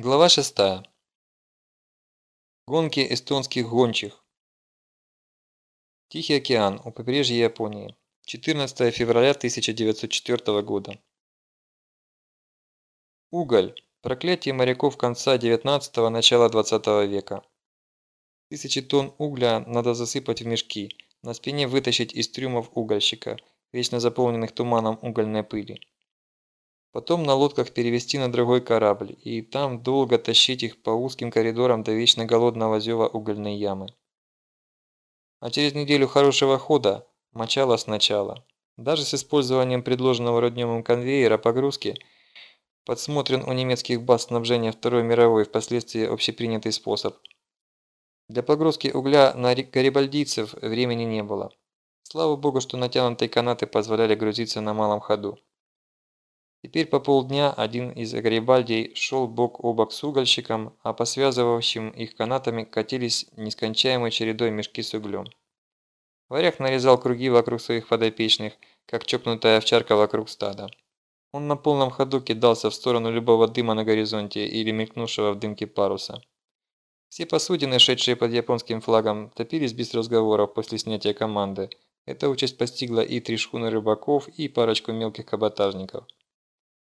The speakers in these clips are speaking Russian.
Глава 6. Гонки эстонских гончих. Тихий океан у побережья Японии. 14 февраля 1904 года. Уголь. Проклятие моряков конца 19-го, начала 20 века. Тысячи тонн угля надо засыпать в мешки, на спине вытащить из трюмов угольщика, вечно заполненных туманом угольной пыли. Потом на лодках перевести на другой корабль, и там долго тащить их по узким коридорам до вечно голодного зева угольной ямы. А через неделю хорошего хода – мочало сначала. Даже с использованием предложенного Родневым конвейера погрузки подсмотрен у немецких баз снабжения Второй мировой, впоследствии общепринятый способ. Для погрузки угля на гарибальдийцев времени не было. Слава богу, что натянутые канаты позволяли грузиться на малом ходу. Теперь по полдня один из Гарибальдей шел бок о бок с угольщиком, а по связывающим их канатами катились нескончаемой чередой мешки с углем. Варяг нарезал круги вокруг своих подопечных, как чокнутая овчарка вокруг стада. Он на полном ходу кидался в сторону любого дыма на горизонте или мелькнувшего в дымке паруса. Все посудины, шедшие под японским флагом, топились без разговоров после снятия команды. Эта участь постигла и три шхуны рыбаков, и парочку мелких каботажников.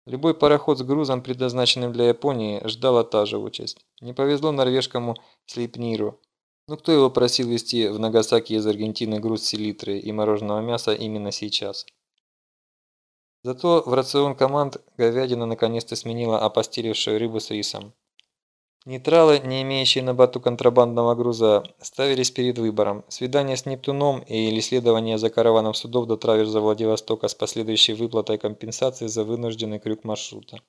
Любой пароход с грузом, предназначенным для Японии, ждала та же участь. Не повезло норвежскому Слейпниру. Но кто его просил везти в Нагасаки из Аргентины груз селитры и мороженого мяса именно сейчас? Зато в рацион команд говядина наконец-то сменила опостылевшую рыбу с рисом. Нейтралы, не имеющие на борту контрабандного груза, ставились перед выбором – свидание с Нептуном или следование за караваном судов до траверза Владивостока с последующей выплатой компенсации за вынужденный крюк маршрута.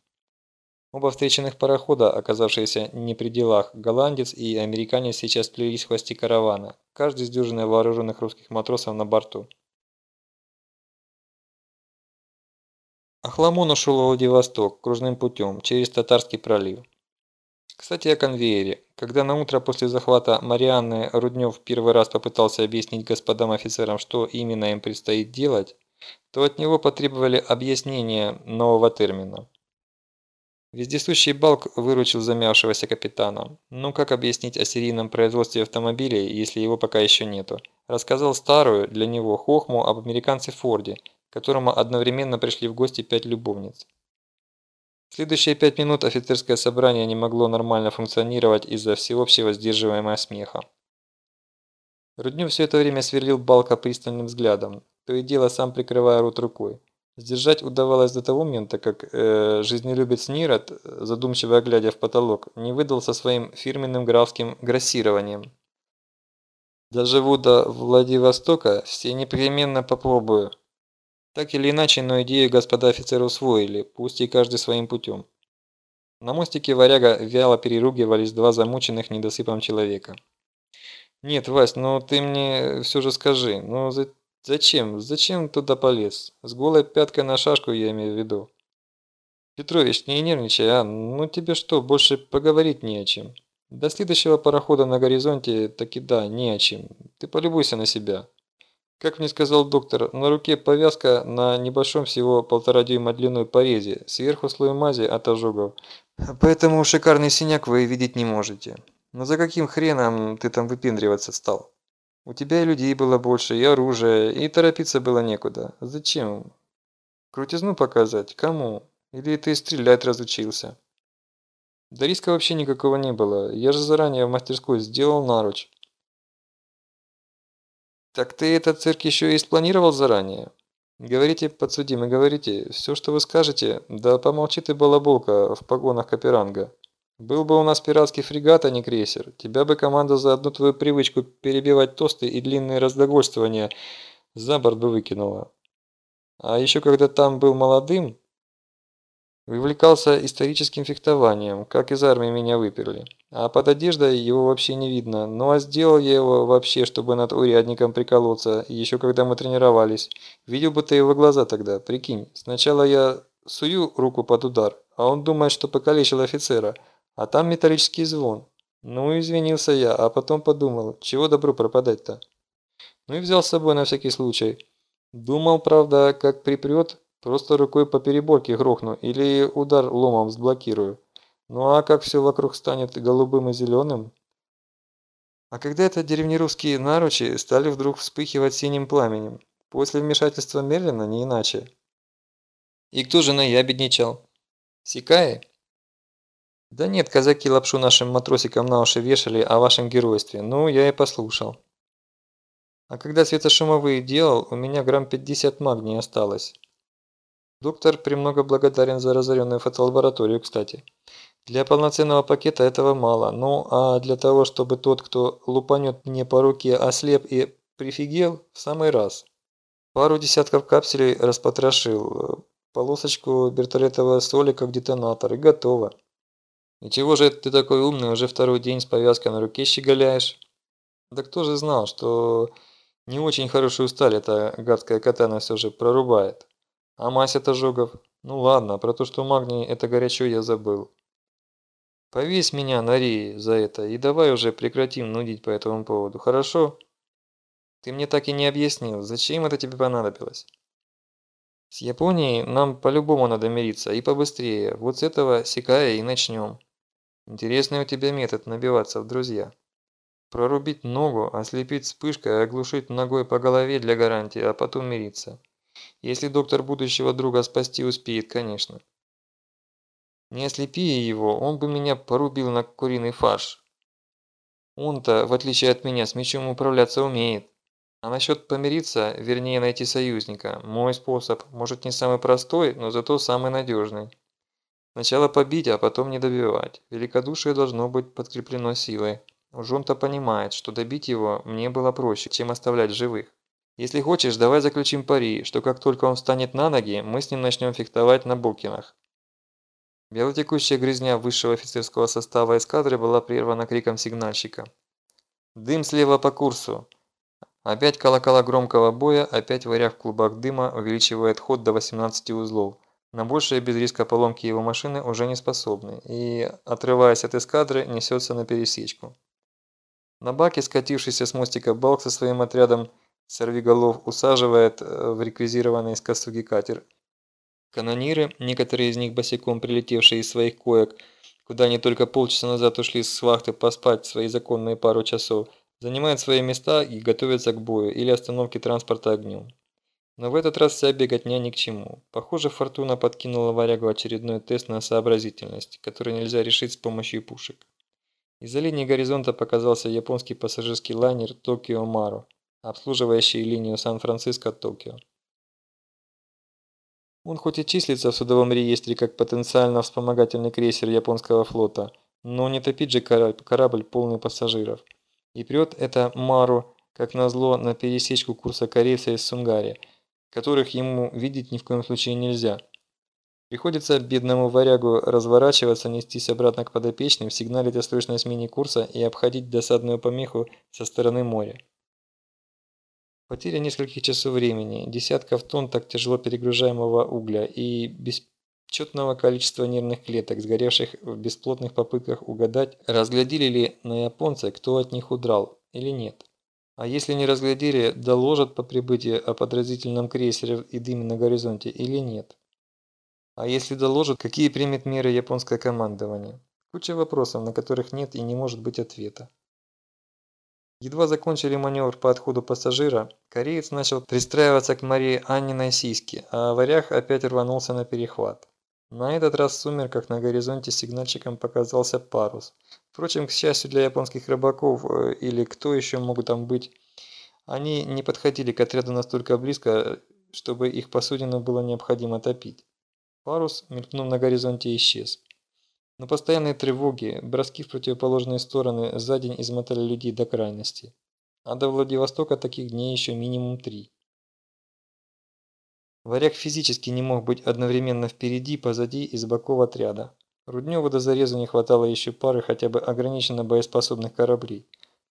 Оба встреченных парохода, оказавшиеся не при делах, голландец и американец сейчас плелись в хвосте каравана, каждый с дюжиной вооруженных русских матросов на борту. Ахламон ушел в Владивосток кружным путем через Татарский пролив. Кстати, о конвейере. Когда на утро после захвата Марианны Руднев первый раз попытался объяснить господам офицерам, что именно им предстоит делать, то от него потребовали объяснения нового термина. Вездесущий Балк выручил замявшегося капитана. Ну как объяснить о серийном производстве автомобилей, если его пока еще нету? Рассказал старую, для него, хохму об американце Форде, которому одновременно пришли в гости пять любовниц. Следующие пять минут офицерское собрание не могло нормально функционировать из-за всеобщего сдерживаемого смеха. Руднев все это время сверлил Балка пристальным взглядом, то и дело сам прикрывая рот рукой. Сдержать удавалось до того момента, как э, жизнелюбец Нирот, задумчиво глядя в потолок, не выдал со своим фирменным графским грассированием. «Доживу до Владивостока, все непременно попробую. Так или иначе, но идею господа офицеры усвоили, пусть и каждый своим путем. На мостике варяга вяло переругивались два замученных недосыпом человека. «Нет, Вась, ну ты мне все же скажи, ну за... зачем, зачем туда полез? С голой пяткой на шашку я имею в виду». «Петрович, не нервничай, а? Ну тебе что, больше поговорить не о чем. До следующего парохода на горизонте таки да, не о чем. Ты полюбуйся на себя». Как мне сказал доктор, на руке повязка на небольшом всего полтора дюйма длиной порезе, сверху слой мази от ожогов. Поэтому шикарный синяк вы видеть не можете. Но за каким хреном ты там выпендриваться стал? У тебя и людей было больше, и оружия, и торопиться было некуда. Зачем? Крутизну показать? Кому? Или ты стрелять разучился? Да риска вообще никакого не было. Я же заранее в мастерской сделал наруч. «Так ты этот цирк еще и спланировал заранее?» «Говорите, подсудимый, говорите. Все, что вы скажете, да помолчи ты, балаболка, в погонах Каперанга. Был бы у нас пиратский фрегат, а не крейсер, тебя бы команда за одну твою привычку перебивать тосты и длинные раздогольствования за борт бы выкинула. А еще когда там был молодым, Вывлекался историческим фехтованием, как из армии меня выперли. А под одеждой его вообще не видно. Ну а сделал я его вообще, чтобы над урядником приколоться, еще когда мы тренировались. Видел бы ты его глаза тогда, прикинь. Сначала я сую руку под удар, а он думает, что покалечил офицера, а там металлический звон. Ну извинился я, а потом подумал, чего добру пропадать-то. Ну и взял с собой на всякий случай. Думал, правда, как припрет, Просто рукой по переборке грохну или удар ломом сблокирую. Ну а как все вокруг станет голубым и зеленым? А когда это деревнерусские наручи стали вдруг вспыхивать синим пламенем? После вмешательства Мерлина не иначе. И кто же наябедничал? Сикаи? Да нет, казаки лапшу нашим матросикам на уши вешали о вашем геройстве. Ну, я и послушал. А когда светошумовые делал, у меня грамм 50 магния осталось. Доктор премного благодарен за разоренную фотолабораторию, кстати. Для полноценного пакета этого мало, ну а для того, чтобы тот, кто лупанет мне по руке, ослеп и прифигел, в самый раз. Пару десятков капсулей распотрошил, полосочку бертолетового столика в детонатор и готово. И чего же ты такой умный, уже второй день с повязкой на руке щеголяешь? Да кто же знал, что не очень хорошую сталь эта гадская катана все же прорубает. А мазь от ожогов? Ну ладно, про то, что магний это горячо я забыл. Повесь меня на рее за это и давай уже прекратим нудить по этому поводу, хорошо? Ты мне так и не объяснил, зачем это тебе понадобилось? С Японией нам по-любому надо мириться и побыстрее, вот с этого секая и начнем. Интересный у тебя метод набиваться в друзья. Прорубить ногу, ослепить вспышкой, оглушить ногой по голове для гарантии, а потом мириться. Если доктор будущего друга спасти успеет, конечно. Не ослепи его, он бы меня порубил на куриный фарш. Он-то, в отличие от меня, с мечом управляться умеет. А насчет помириться, вернее найти союзника, мой способ, может не самый простой, но зато самый надежный. Сначала побить, а потом не добивать. Великодушие должно быть подкреплено силой. Уж он-то понимает, что добить его мне было проще, чем оставлять живых. Если хочешь, давай заключим пари, что как только он встанет на ноги, мы с ним начнем фехтовать на Букинах. Белотекущая грязня высшего офицерского состава эскадры была прервана криком сигнальщика. «Дым слева по курсу!» Опять колокола громкого боя, опять варяг в клубах дыма увеличивает ход до 18 узлов. На большее без риска поломки его машины уже не способны, и, отрываясь от эскадры, несется на пересечку. На баке, скатившийся с мостика Балк со своим отрядом сорвиголов, усаживает э, в реквизированный из косуги катер. Канониры, некоторые из них босиком прилетевшие из своих коек, куда они только полчаса назад ушли с вахты поспать свои законные пару часов, занимают свои места и готовятся к бою или остановке транспорта огнем. Но в этот раз вся беготня ни к чему. Похоже, Фортуна подкинула варягу очередной тест на сообразительность, который нельзя решить с помощью пушек. Из-за линии горизонта показался японский пассажирский лайнер Токио Мару, обслуживающий линию Сан-Франциско-Токио. Он хоть и числится в судовом реестре как потенциально вспомогательный крейсер японского флота, но не топит же корабль, корабль полный пассажиров. И прет это Мару, как назло, на пересечку курса корейца из Сунгари – которых ему видеть ни в коем случае нельзя. Приходится бедному варягу разворачиваться, нестись обратно к подопечным, сигналить о срочной смене курса и обходить досадную помеху со стороны моря. Потеря нескольких часов времени, десятков тонн так тяжело перегружаемого угля и бесчетного количества нервных клеток, сгоревших в бесплотных попытках угадать, разглядели ли на японца, кто от них удрал или нет. А если не разглядели, доложат по прибытии о подразительном крейсере и дыме на горизонте или нет? А если доложат, какие примет меры японское командование? Куча вопросов, на которых нет и не может быть ответа. Едва закончили маневр по отходу пассажира, кореец начал пристраиваться к Марии Анниной сиське, а варяг опять рванулся на перехват. На этот раз в сумерках на горизонте сигнальщиком показался парус. Впрочем, к счастью для японских рыбаков, э, или кто еще могут там быть, они не подходили к отряду настолько близко, чтобы их посудину было необходимо топить. Парус, мелькнув на горизонте, исчез. Но постоянные тревоги, броски в противоположные стороны за день измотали людей до крайности. А до Владивостока таких дней еще минимум три. Варяг физически не мог быть одновременно впереди, позади и с боков отряда. Рудневу до зарезу не хватало еще пары хотя бы ограниченно боеспособных кораблей.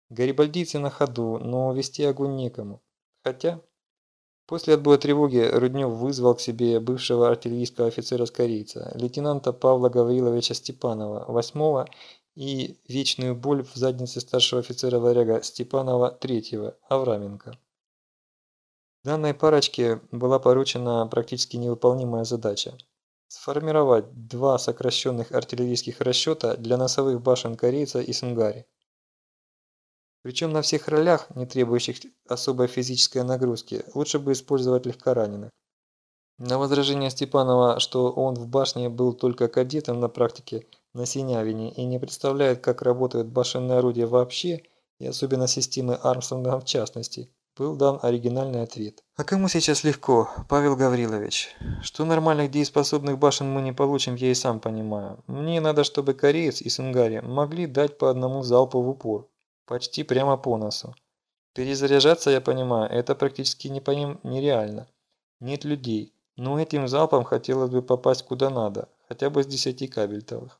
Гарибальдийцы на ходу, но вести огонь некому. Хотя... После отбоя тревоги Руднев вызвал к себе бывшего артиллерийского офицера-скорейца, лейтенанта Павла Гавриловича Степанова, восьмого и вечную боль в заднице старшего офицера-варяга Степанова третьего, Авраменко. Данной парочке была поручена практически невыполнимая задача сформировать два сокращенных артиллерийских расчета для носовых башен корейца и Сунгари. Причем на всех ролях, не требующих особой физической нагрузки, лучше бы использовать легкораненых. На возражение Степанова, что он в башне был только кадетом на практике на Синявине и не представляет, как работают башенные орудия вообще, и особенно системы Армстронга в частности, был дан оригинальный ответ. А кому сейчас легко, Павел Гаврилович? Что нормальных дееспособных башен мы не получим, я и сам понимаю. Мне надо, чтобы кореец и Сунгари могли дать по одному залпу в упор. Почти прямо по носу. Перезаряжаться, я понимаю, это практически не по ним нереально. Нет людей. Но этим залпом хотелось бы попасть куда надо, хотя бы с 10 кабельтовых.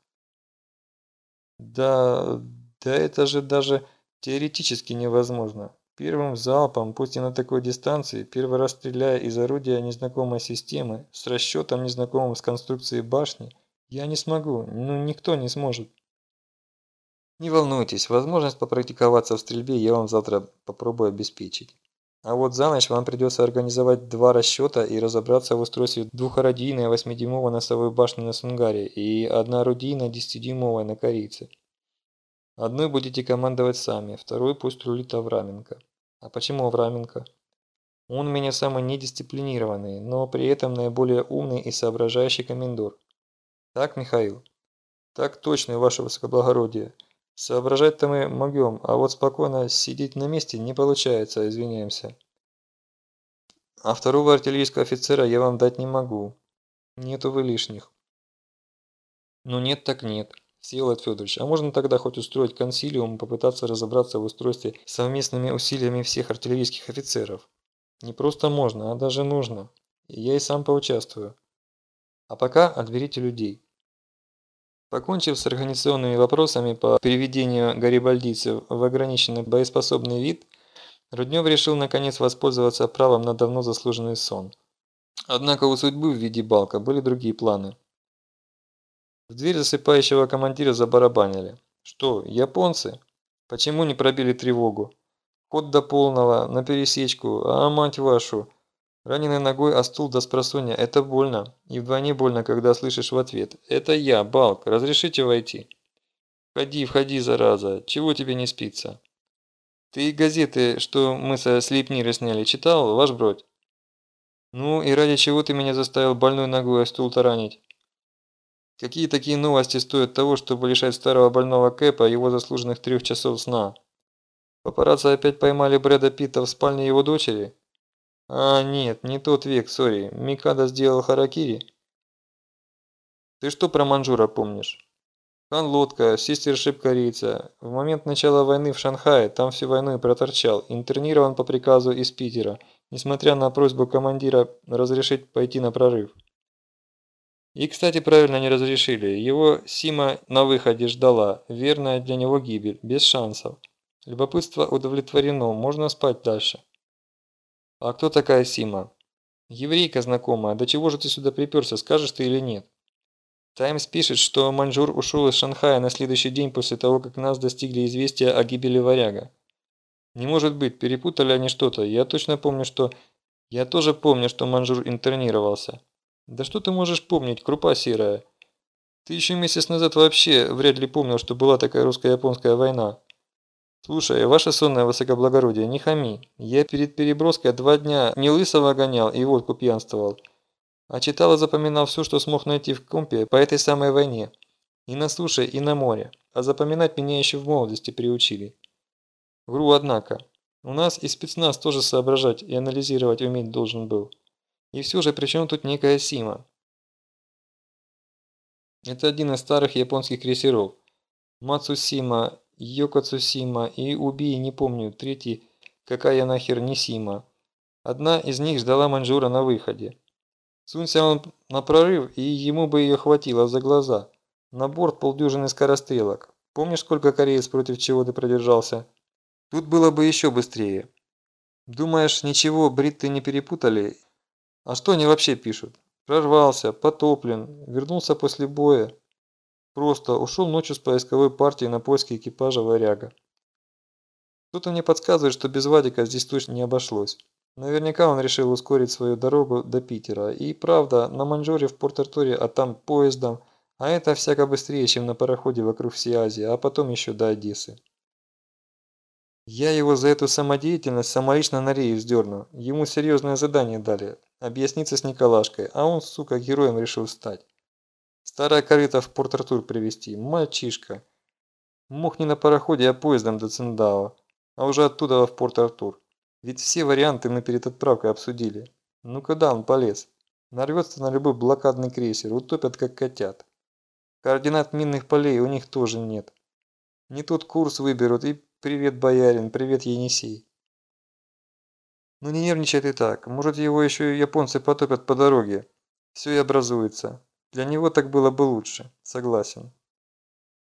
Да, да это же даже теоретически невозможно. Первым залпом, пусть и на такой дистанции, первый раз стреляя из орудия незнакомой системы, с расчетом незнакомым с конструкцией башни, я не смогу, ну никто не сможет. Не волнуйтесь, возможность попрактиковаться в стрельбе я вам завтра попробую обеспечить. А вот за ночь вам придется организовать два расчета и разобраться в устройстве двухорудийной 8-дюймовой носовой башни на Сунгаре и одноорудийной 10-дюймовой на Корейце. Одной будете командовать сами, второй пусть рулит Авраменко. А почему Авраменко? Он у меня самый недисциплинированный, но при этом наиболее умный и соображающий комендор. Так, Михаил? Так точно, ваше высокоблагородие. Соображать-то мы могем, а вот спокойно сидеть на месте не получается, извиняемся. А второго артиллерийского офицера я вам дать не могу. Нету вы лишних. Ну нет так нет. Всеволод Федорович, а можно тогда хоть устроить консилиум и попытаться разобраться в устройстве совместными усилиями всех артиллерийских офицеров? Не просто можно, а даже нужно. И я и сам поучаствую. А пока отберите людей. Покончив с организационными вопросами по переведению гарибальдийцев в ограниченный боеспособный вид, Руднев решил наконец воспользоваться правом на давно заслуженный сон. Однако у судьбы в виде балка были другие планы. В дверь засыпающего командира забарабанили. Что, японцы? Почему не пробили тревогу? Ход до полного, на пересечку, а мать вашу... Раненой ногой о стул до спросонья – это больно. И вдвойне больно, когда слышишь в ответ. «Это я, Балк, разрешите войти?» «Входи, входи, зараза, чего тебе не спится?» «Ты газеты, что мы со Слепнира сняли, читал, ваш бродь?» «Ну и ради чего ты меня заставил больной ногой о стул таранить?» «Какие такие новости стоят того, чтобы лишать старого больного Кэпа его заслуженных трех часов сна?» «Папарацци опять поймали Брэда Питта в спальне его дочери?» А, нет, не тот век, сори. Микада сделал харакири. Ты что про Манжура помнишь? Хан Лодка, сестершип корейца. В момент начала войны в Шанхае там всю войну и проторчал. Интернирован по приказу из Питера, несмотря на просьбу командира разрешить пойти на прорыв. И, кстати, правильно не разрешили. Его Сима на выходе ждала. Верная для него гибель, без шансов. Любопытство удовлетворено, можно спать дальше. «А кто такая Сима?» «Еврейка знакомая. До чего же ты сюда приперся, скажешь ты или нет?» «Таймс» пишет, что Маньчжур ушел из Шанхая на следующий день после того, как нас достигли известия о гибели варяга. «Не может быть, перепутали они что-то. Я точно помню, что...» «Я тоже помню, что Маньчжур интернировался». «Да что ты можешь помнить, крупа серая?» «Ты еще месяц назад вообще вряд ли помнил, что была такая русско-японская война. «Слушай, ваше сонное высокоблагородие, не хами. Я перед переброской два дня не лысого гонял и водку пьянствовал, а читал и запоминал все, что смог найти в компе по этой самой войне. И на суше, и на море. А запоминать меня еще в молодости приучили. Вру, однако. У нас и спецназ тоже соображать и анализировать уметь должен был. И все же, при чем тут некая Сима? Это один из старых японских крейсеров. Мацусима Йоко Цусима и Убий, не помню, третий, какая нахер не Сима. Одна из них ждала Маньчжура на выходе. Сунься он на прорыв, и ему бы ее хватило за глаза. На борт полдюжины скорострелок. Помнишь, сколько кореец против чего ты продержался? Тут было бы еще быстрее. Думаешь, ничего, бритты не перепутали? А что они вообще пишут? Прорвался, потоплен, вернулся после боя. Просто ушел ночью с поисковой партией на поиски экипажа «Варяга». Кто-то мне подсказывает, что без Вадика здесь точно не обошлось. Наверняка он решил ускорить свою дорогу до Питера. И правда, на Маньчжуре в Порт-Артуре, а там поездом, а это всяко быстрее, чем на пароходе вокруг всей Азии, а потом еще до Одессы. Я его за эту самодеятельность самолично на рейс вздерну. Ему серьезное задание дали. Объясниться с Николашкой, а он, сука, героем решил стать. Старая корыта в Порт-Артур привезти. Мальчишка. Мог не на пароходе, а поездом до Циндао. А уже оттуда в Порт-Артур. Ведь все варианты мы перед отправкой обсудили. Ну куда он полез? Нарвется на любой блокадный крейсер, утопят как котят. Координат минных полей у них тоже нет. Не тот курс выберут и привет, боярин, привет, Енисей. Ну не нервничай ты так, может его еще и японцы потопят по дороге. Все и образуется. Для него так было бы лучше, согласен.